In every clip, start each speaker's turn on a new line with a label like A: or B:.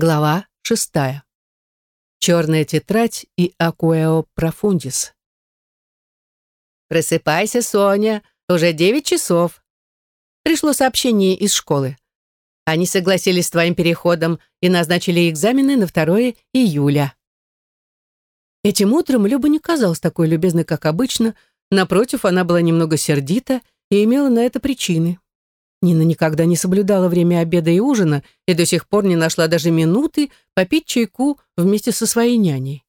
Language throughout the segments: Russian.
A: Глава шестая. Черная тетрадь и Акуэо Профундис. «Просыпайся, Соня, уже девять часов». Пришло сообщение из школы. Они согласились с твоим переходом и назначили экзамены на 2 июля. Этим утром Люба не казалась такой любезной, как обычно. Напротив, она была немного сердита и имела на это причины. Нина никогда не соблюдала время обеда и ужина и до сих пор не нашла даже минуты попить чайку вместе со своей няней.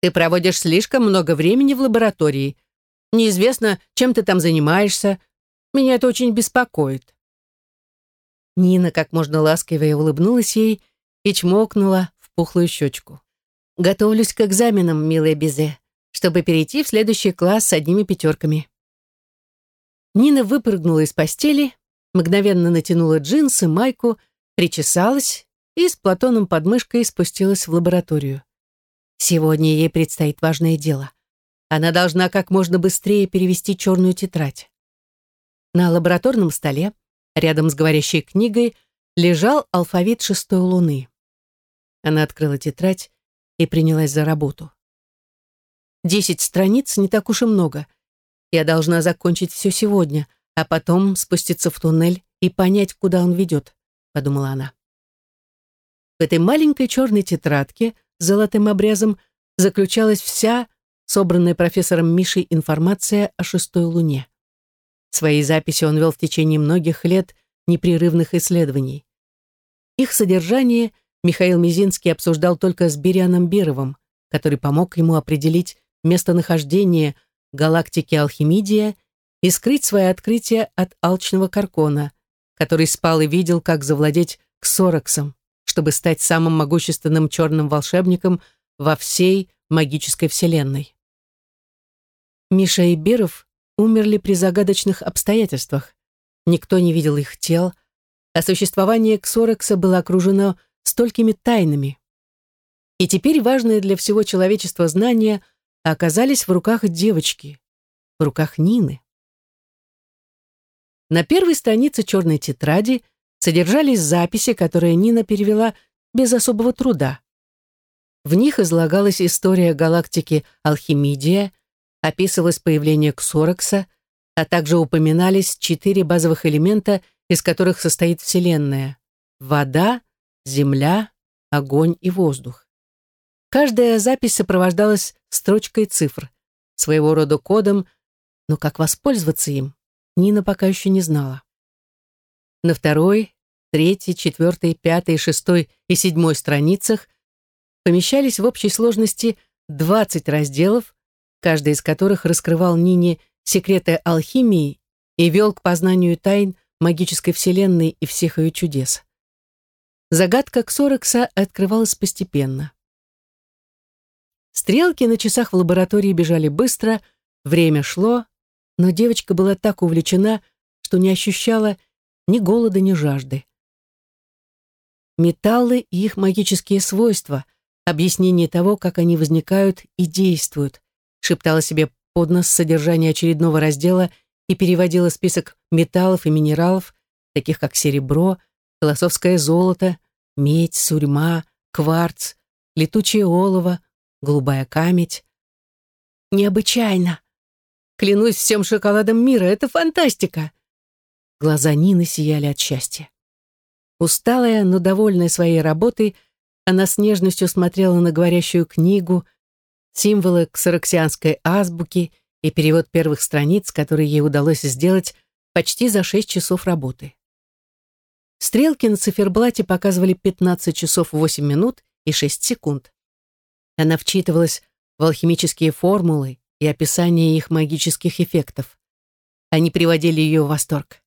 A: «Ты проводишь слишком много времени в лаборатории. Неизвестно, чем ты там занимаешься. Меня это очень беспокоит». Нина как можно ласковее улыбнулась ей и чмокнула в пухлую щечку. «Готовлюсь к экзаменам, милая Безе, чтобы перейти в следующий класс с одними пятерками». Нина выпрыгнула из постели, мгновенно натянула джинсы, майку, причесалась и с Платоном под мышкой спустилась в лабораторию. Сегодня ей предстоит важное дело. Она должна как можно быстрее перевести черную тетрадь. На лабораторном столе, рядом с говорящей книгой, лежал алфавит шестой луны. Она открыла тетрадь и принялась за работу. Десять страниц не так уж и много. Я должна закончить все сегодня — а потом спуститься в туннель и понять, куда он ведет, подумала она. В этой маленькой черной тетрадке с золотым обрезом заключалась вся собранная профессором Мишей информация о шестой луне. Свои записи он вел в течение многих лет непрерывных исследований. Их содержание Михаил Мизинский обсуждал только с Берианом Бировым, который помог ему определить местонахождение галактики Алхимидия и скрыть свое открытие от алчного Каркона, который спал и видел, как завладеть Ксороксом, чтобы стать самым могущественным черным волшебником во всей магической вселенной. Миша и Беров умерли при загадочных обстоятельствах. Никто не видел их тел, а существование Ксорокса было окружено столькими тайнами. И теперь важные для всего человечества знания оказались в руках девочки, в руках Нины. На первой странице черной тетради содержались записи, которые Нина перевела без особого труда. В них излагалась история галактики Алхимидия, описывалось появление Ксорокса, а также упоминались четыре базовых элемента, из которых состоит Вселенная — вода, земля, огонь и воздух. Каждая запись сопровождалась строчкой цифр, своего рода кодом, но как воспользоваться им? Нина пока еще не знала. На второй, третьей, четвертой, пятой, шестой и седьмой страницах помещались в общей сложности 20 разделов, каждый из которых раскрывал Нине секреты алхимии и вел к познанию тайн магической вселенной и всех ее чудес. Загадка Ксорекса открывалась постепенно. Стрелки на часах в лаборатории бежали быстро, время шло, но девочка была так увлечена, что не ощущала ни голода, ни жажды. Металлы и их магические свойства, объяснение того, как они возникают и действуют, шептала себе под нос содержание очередного раздела и переводила список металлов и минералов, таких как серебро, философское золото, медь, сурьма, кварц, летучее олово, голубая камедь. «Необычайно!» Клянусь всем шоколадом мира, это фантастика!» Глаза Нины сияли от счастья. Усталая, но довольная своей работой, она с нежностью смотрела на говорящую книгу, символы ксараксианской азбуки и перевод первых страниц, которые ей удалось сделать почти за шесть часов работы. Стрелки на циферблате показывали 15 часов 8 минут и 6 секунд. Она вчитывалась в алхимические формулы и описание их магических эффектов. Они приводили ее в восторг.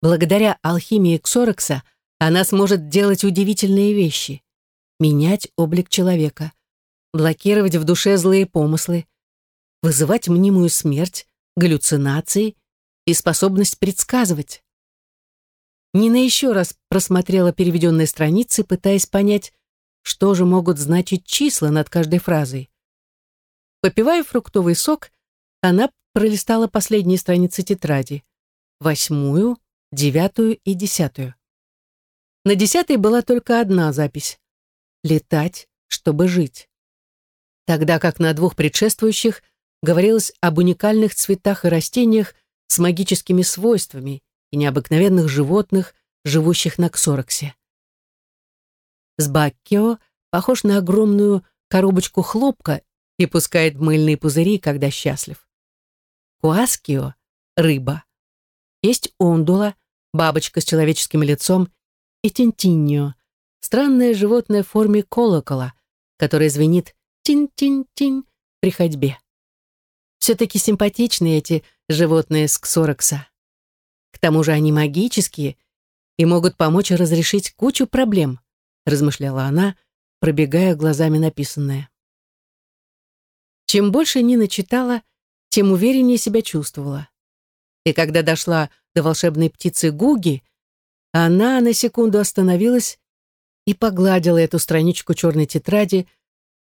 A: Благодаря алхимии Ксорекса она сможет делать удивительные вещи. Менять облик человека, блокировать в душе злые помыслы, вызывать мнимую смерть, галлюцинации и способность предсказывать. Нина еще раз просмотрела переведенные страницы, пытаясь понять, что же могут значить числа над каждой фразой. Попивая фруктовый сок, она пролистала последние страницы тетради. Восьмую, девятую и десятую. На десятой была только одна запись — «Летать, чтобы жить». Тогда как на двух предшествующих говорилось об уникальных цветах и растениях с магическими свойствами и необыкновенных животных, живущих на Ксороксе. Сбаккио похож на огромную коробочку хлопка и пускает мыльные пузыри, когда счастлив. Куаскио — рыба. Есть ондула, бабочка с человеческим лицом, и тинтиньо — странное животное в форме колокола, которое звенит тин-тин-тин при ходьбе. Все-таки симпатичные эти животные с Ксорокса. К тому же они магические и могут помочь разрешить кучу проблем, размышляла она, пробегая глазами написанное. Чем больше Нина читала, тем увереннее себя чувствовала. И когда дошла до волшебной птицы Гуги, она на секунду остановилась и погладила эту страничку черной тетради,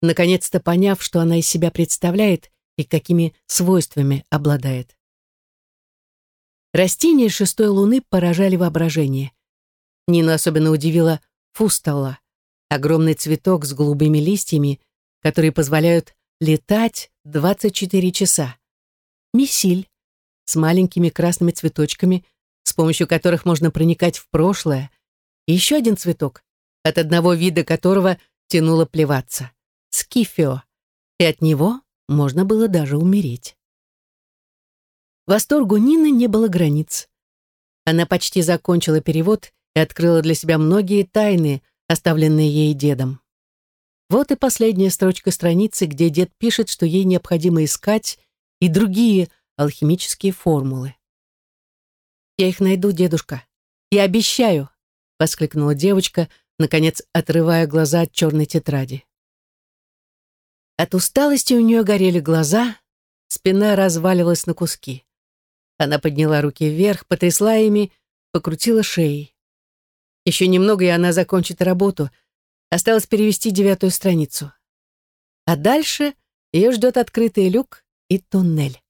A: наконец-то поняв, что она из себя представляет и какими свойствами обладает. Растения шестой луны поражали воображение. Нина особенно удивила фустала, огромный цветок с голубыми листьями, которые позволяют летать 24 часа. Мисиль с маленькими красными цветочками, с помощью которых можно проникать в прошлое, и еще один цветок, от одного вида которого тянуло плеваться — скифио, и от него можно было даже умереть. Восторгу Нины не было границ. Она почти закончила перевод и открыла для себя многие тайны, оставленные ей дедом. Вот и последняя строчка страницы, где дед пишет, что ей необходимо искать и другие алхимические формулы. «Я их найду, дедушка. Я обещаю!» — воскликнула девочка, наконец отрывая глаза от черной тетради. От усталости у нее горели глаза, спина разваливалась на куски. Она подняла руки вверх, потрясла ими, покрутила шеей. Еще немного, и она закончит работу. Осталось перевести девятую страницу. А дальше ее ждет открытый люк и туннель.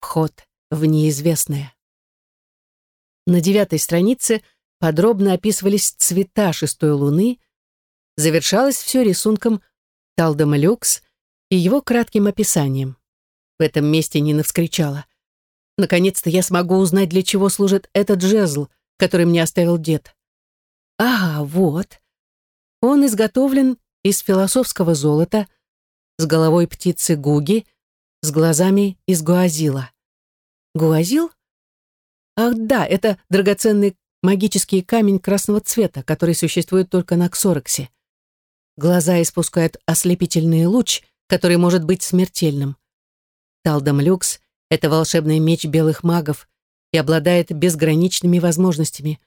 A: Вход в неизвестное. На девятой странице подробно описывались цвета шестой луны, завершалось все рисунком Талдома Люкс и его кратким описанием. В этом месте Нина вскричала. «Наконец-то я смогу узнать, для чего служит этот жезл, который мне оставил дед. А, вот. Он изготовлен из философского золота, с головой птицы гуги, с глазами из гуазила. Гуазил? Ах да, это драгоценный магический камень красного цвета, который существует только на Ксороксе. Глаза испускают ослепительный луч, который может быть смертельным. Талдам Люкс — это волшебный меч белых магов и обладает безграничными возможностями,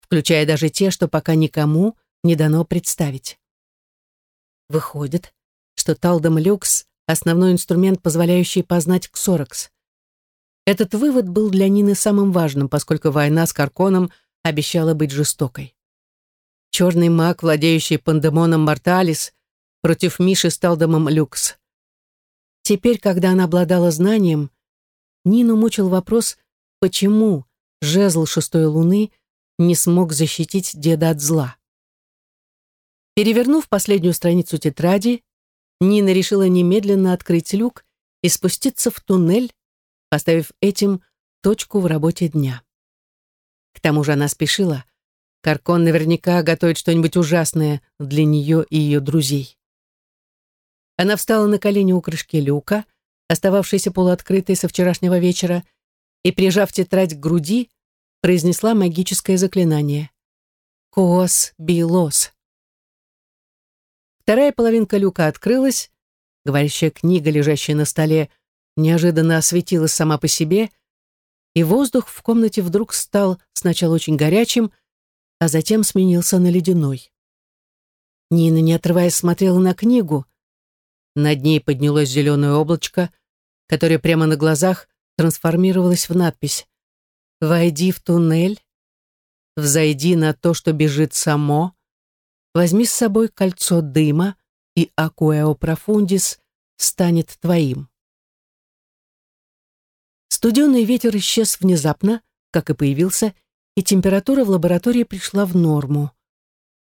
A: включая даже те, что пока никому не дано представить. Выходит, что Талдам Люкс — основной инструмент, позволяющий познать Ксоракс. Этот вывод был для Нины самым важным, поскольку война с Карконом обещала быть жестокой. Черный маг, владеющий пандемоном Морталис, против Миши с Талдомом Люкс. Теперь, когда она обладала знанием, Нину мучил вопрос, почему жезл шестой луны не смог защитить деда от зла. Перевернув последнюю страницу тетради, Нина решила немедленно открыть люк и спуститься в туннель, поставив этим точку в работе дня. К тому же она спешила. Каркон наверняка готовит что-нибудь ужасное для нее и ее друзей. Она встала на колени у крышки люка, остававшейся полуоткрытой со вчерашнего вечера, и, прижав тетрадь к груди, произнесла магическое заклинание. «Кос билос». Вторая половинка люка открылась, говорящая книга, лежащая на столе, неожиданно осветилась сама по себе, и воздух в комнате вдруг стал сначала очень горячим, а затем сменился на ледяной. Нина, не отрываясь, смотрела на книгу — над ней поднялось зеленое облачко, которое прямо на глазах трансформировалось в надпись «Войди в туннель, взойди на то, что бежит само, возьми с собой кольцо дыма, и Акуэо Профундис станет твоим». Студенный ветер исчез внезапно, как и появился, и температура в лаборатории пришла в норму.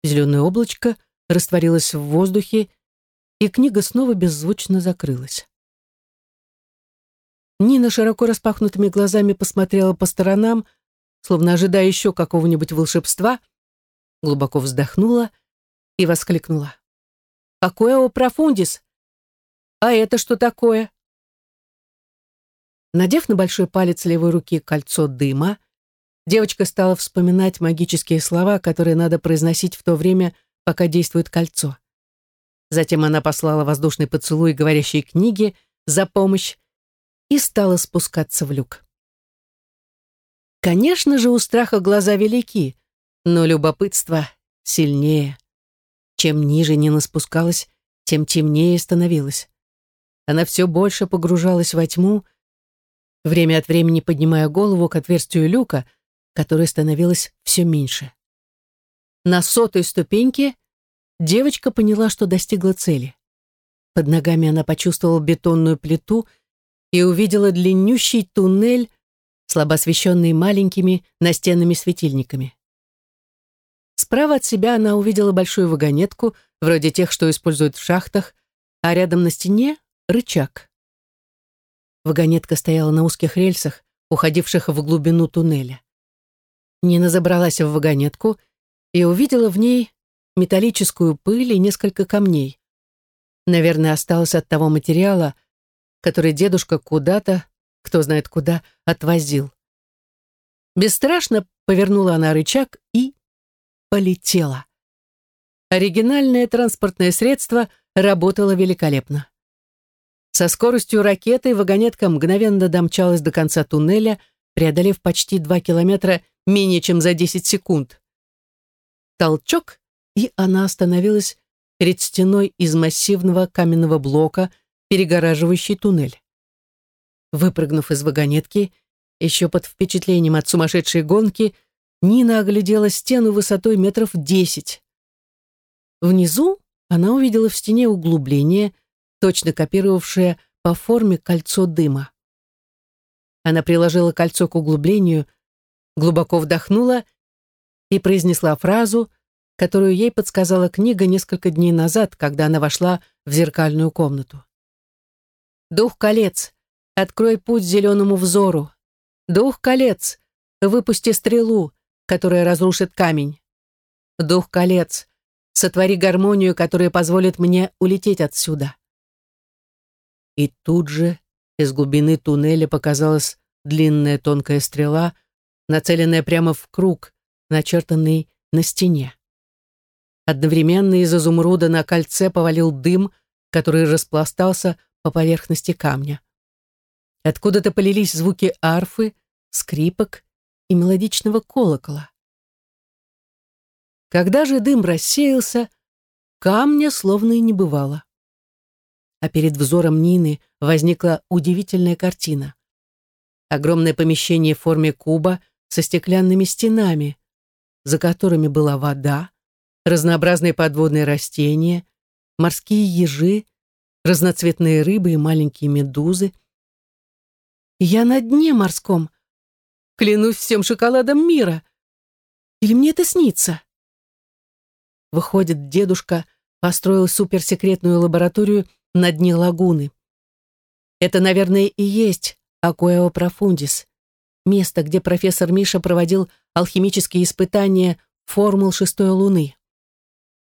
A: Зеленое облачко растворилось в воздухе, и книга снова беззвучно закрылась. Нина широко распахнутыми глазами посмотрела по сторонам, словно ожидая еще какого-нибудь волшебства, глубоко вздохнула и воскликнула. «Какое о профундис? А это что такое?» Надев на большой палец левой руки кольцо дыма, девочка стала вспоминать магические слова, которые надо произносить в то время, пока действует кольцо. Затем она послала воздушный поцелуй говорящей книге за помощь и стала спускаться в люк. Конечно же, у страха глаза велики, но любопытство сильнее. Чем ниже Нина спускалась, тем темнее становилось. Она все больше погружалась во тьму, время от времени поднимая голову к отверстию люка, которое становилось все меньше. На сотой ступеньке девочка поняла, что достигла цели. Под ногами она почувствовала бетонную плиту и увидела длиннющий туннель, слабо освещенный маленькими настенными светильниками. Справа от себя она увидела большую вагонетку, вроде тех, что используют в шахтах, а рядом на стене — рычаг. Вагонетка стояла на узких рельсах, уходивших в глубину туннеля. Нина забралась в вагонетку и увидела в ней металлическую пыль и несколько камней. Наверное, осталось от того материала, который дедушка куда-то, кто знает куда, отвозил. Бесстрашно повернула она рычаг и полетела. Оригинальное транспортное средство работало великолепно. Со скоростью ракеты вагонетка мгновенно домчалась до конца туннеля, преодолев почти два километра менее чем за 10 секунд. Толчок, и она остановилась перед стеной из массивного каменного блока, перегораживающей туннель. Выпрыгнув из вагонетки, еще под впечатлением от сумасшедшей гонки, Нина оглядела стену высотой метров десять. Внизу она увидела в стене углубление, точно копировавшее по форме кольцо дыма. Она приложила кольцо к углублению, глубоко вдохнула и произнесла фразу, которую ей подсказала книга несколько дней назад, когда она вошла в зеркальную комнату. «Дух колец, открой путь зеленому взору. Дух колец, выпусти стрелу, которая разрушит камень. Дух колец, сотвори гармонию, которая позволит мне улететь отсюда. И тут же из глубины туннеля показалась длинная тонкая стрела, нацеленная прямо в круг, начертанный на стене. Одновременно из изумруда на кольце повалил дым, который распластался по поверхности камня. Откуда-то полились звуки арфы, скрипок и мелодичного колокола. Когда же дым рассеялся, камня словно и не бывало. А перед взором Нины возникла удивительная картина. Огромное помещение в форме куба со стеклянными стенами, за которыми была вода, разнообразные подводные растения, морские ежи, разноцветные рыбы и маленькие медузы. «Я на дне морском», Клянусь всем шоколадом мира. Или мне это снится? Выходит, дедушка построил суперсекретную лабораторию на дне лагуны. Это, наверное, и есть Акуэо Профундис, место, где профессор Миша проводил алхимические испытания формул шестой луны.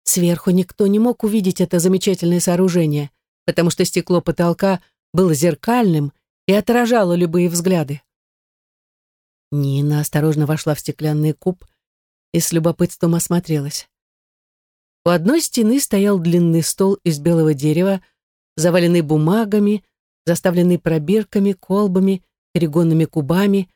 A: Сверху никто не мог увидеть это замечательное сооружение, потому что стекло потолка было зеркальным и отражало любые взгляды. Нина осторожно вошла в стеклянный куб и с любопытством осмотрелась. У одной стены стоял длинный стол из белого дерева, заваленный бумагами, заставленный пробирками, колбами, перегонными кубами.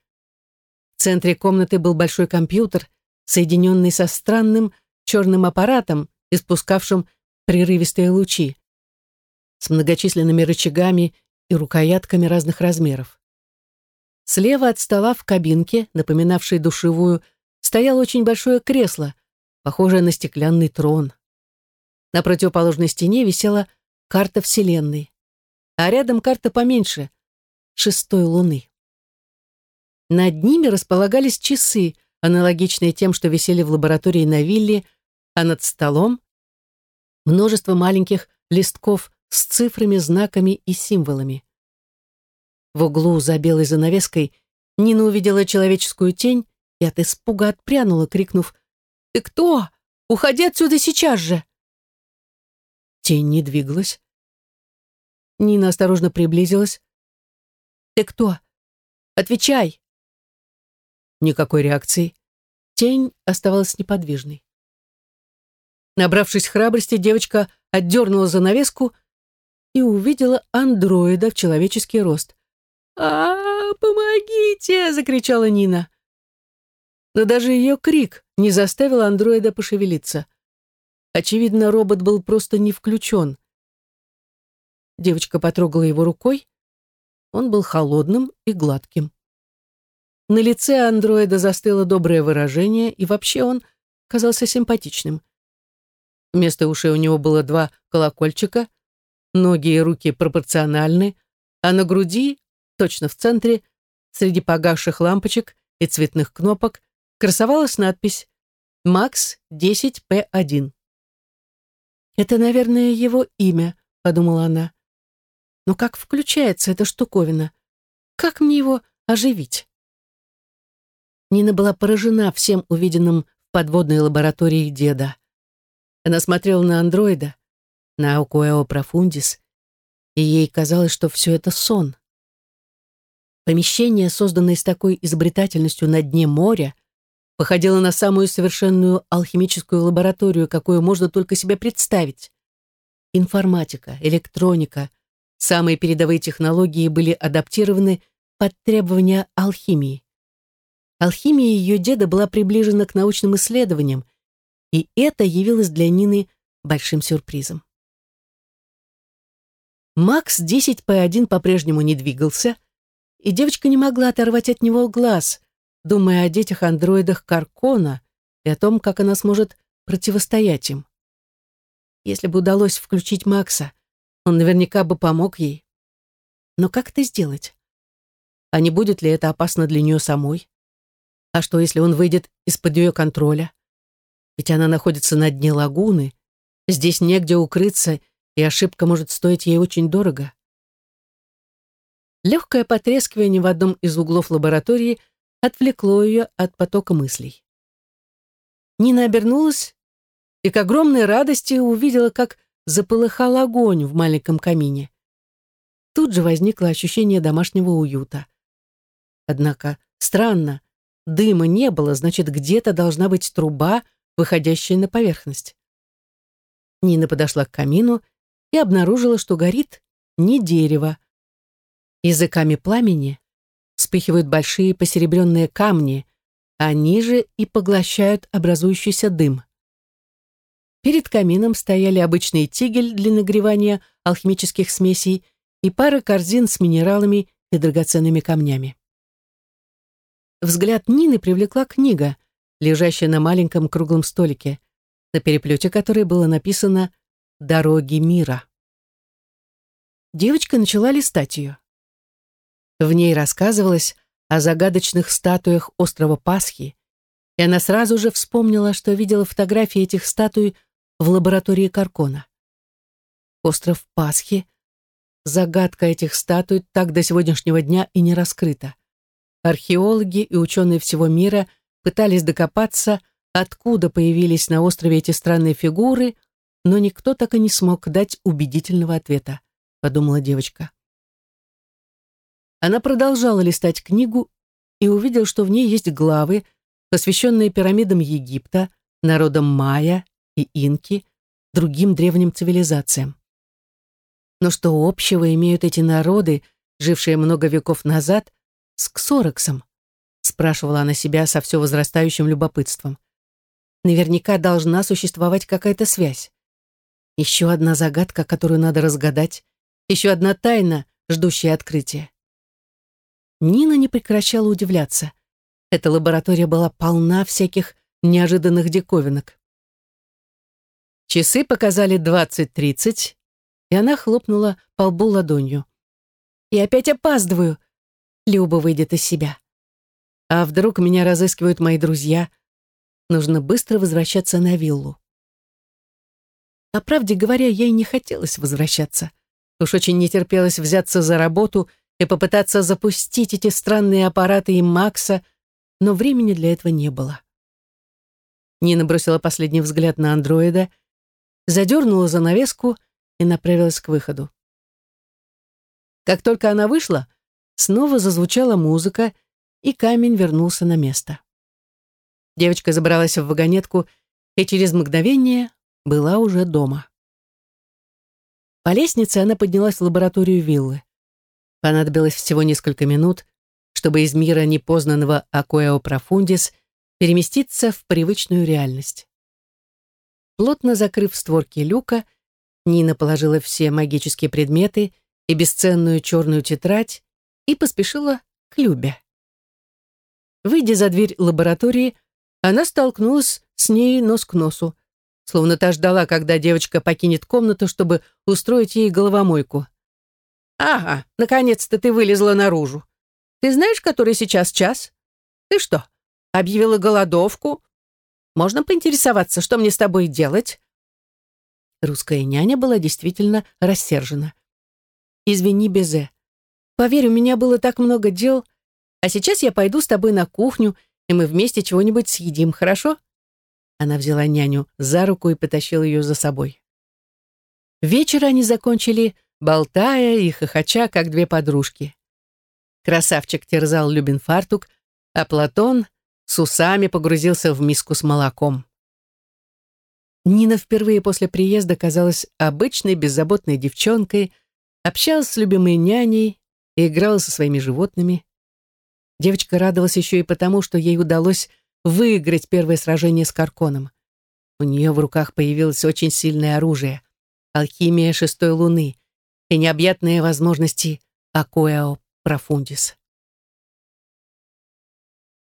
A: В центре комнаты был большой компьютер, соединенный со странным черным аппаратом, испускавшим прерывистые лучи, с многочисленными рычагами и рукоятками разных размеров. Слева от стола в кабинке, напоминавшей душевую, стояло очень большое кресло, похожее на стеклянный трон. На противоположной стене висела карта Вселенной, а рядом карта поменьше — шестой луны. Над ними располагались часы, аналогичные тем, что висели в лаборатории на вилле, а над столом множество маленьких листков с цифрами, знаками и символами. В углу за белой занавеской Нина увидела человеческую тень и от испуга отпрянула, крикнув «Ты кто? Уходи отсюда сейчас же!» Тень не двигалась. Нина осторожно приблизилась. «Ты кто? Отвечай!» Никакой реакции. Тень оставалась неподвижной. Набравшись храбрости, девочка отдернула занавеску и увидела андроида в человеческий рост. А, помогите!» — закричала Нина. Но даже ее крик не заставил андроида пошевелиться. Очевидно, робот был просто не включен. Девочка потрогала его рукой. Он был холодным и гладким. На лице андроида застыло доброе выражение, и вообще он казался симпатичным. Вместо ушей у него было два колокольчика, ноги и руки пропорциональны, а на груди, точно в центре, среди погасших лампочек и цветных кнопок, красовалась надпись «Макс 10П1». «Это, наверное, его имя», — подумала она. «Но как включается эта штуковина? Как мне его оживить?» Нина была поражена всем увиденным в подводной лаборатории деда. Она смотрела на андроида, на Аукуэо Профундис, и ей казалось, что все это сон. Помещение, созданное с такой изобретательностью на дне моря, походила на самую совершенную алхимическую лабораторию, какую можно только себе представить. Информатика, электроника, самые передовые технологии были адаптированы под требования алхимии. Алхимия ее деда была приближена к научным исследованиям, и это явилось для Нины большим сюрпризом. Макс 10П1 по-прежнему не двигался, и девочка не могла оторвать от него глаз, думая о детях-андроидах Каркона и о том, как она сможет противостоять им. Если бы удалось включить Макса, он наверняка бы помог ей. Но как это сделать? А не будет ли это опасно для нее самой? А что, если он выйдет из-под ее контроля? Ведь она находится на дне лагуны, здесь негде укрыться, и ошибка может стоить ей очень дорого. Легкое потрескивание в одном из углов лаборатории отвлекло ее от потока мыслей. Нина обернулась и к огромной радости увидела, как запылыхал огонь в маленьком камине. Тут же возникло ощущение домашнего уюта. Однако, странно, дыма не было, значит, где-то должна быть труба, выходящая на поверхность. Нина подошла к камину и обнаружила, что горит не дерево. Языками пламени вспыхивают большие посеребренные камни, а ниже и поглощают образующийся дым. Перед камином стояли обычный тигель для нагревания алхимических смесей и пара корзин с минералами и драгоценными камнями. Взгляд Нины привлекла книга, лежащая на маленьком круглом столике, на переплете которой было написано «Дороги мира». Девочка начала листать ее. В ней рассказывалось о загадочных статуях острова Пасхи, и она сразу же вспомнила, что видела фотографии этих статуй в лаборатории Каркона. Остров Пасхи, загадка этих статуй так до сегодняшнего дня и не раскрыта. Археологи и ученые всего мира пытались докопаться, откуда появились на острове эти странные фигуры, но никто так и не смог дать убедительного ответа, подумала девочка. Она продолжала листать книгу и увидела, что в ней есть главы, посвященные пирамидам Египта, народам майя и инки, другим древним цивилизациям. Но что общего имеют эти народы, жившие много веков назад, с Ксорексом? Спрашивала она себя со все возрастающим любопытством. Наверняка должна существовать какая-то связь. Еще одна загадка, которую надо разгадать, еще одна тайна, ждущая открытия. Нина не прекращала удивляться. Эта лаборатория была полна всяких неожиданных диковинок. Часы показали 20.30, и она хлопнула по лбу ладонью. «И опять опаздываю!» Люба выйдет из себя. А вдруг меня разыскивают мои друзья? Нужно быстро возвращаться на виллу. По правде говоря, ей не хотелось возвращаться. Уж очень не терпелось взяться за работу и попытаться запустить эти странные аппараты и Макса, но времени для этого не было. Нина бросила последний взгляд на андроида, задернула занавеску и направилась к выходу. Как только она вышла, снова зазвучала музыка, и камень вернулся на место. Девочка забралась в вагонетку и через мгновение была уже дома. По лестнице она поднялась в лабораторию виллы. Понадобилось всего несколько минут, чтобы из мира непознанного Акуэо Профундис переместиться в привычную реальность. Плотно закрыв створки люка, Нина положила все магические предметы и бесценную черную тетрадь и поспешила к Любе. Выйдя за дверь лаборатории, она столкнулась с ней нос к носу словно та ждала, когда девочка покинет комнату, чтобы устроить ей головомойку. «Ага, наконец-то ты вылезла наружу. Ты знаешь, который сейчас час? Ты что, объявила голодовку? Можно поинтересоваться, что мне с тобой делать?» Русская няня была действительно рассержена. «Извини, Безе. Поверь, у меня было так много дел, а сейчас я пойду с тобой на кухню, и мы вместе чего-нибудь съедим, хорошо?» Она взяла няню за руку и потащила ее за собой. Вечер они закончили, болтая и хохоча, как две подружки. Красавчик терзал Любин фартук, а Платон с усами погрузился в миску с молоком. Нина впервые после приезда казалась обычной беззаботной девчонкой, общалась с любимой няней и играла со своими животными. Девочка радовалась еще и потому, что ей удалось выиграть первое сражение с Карконом. У нее в руках появилось очень сильное оружие — алхимия шестой луны и необъятные возможности Акуэо Профундис.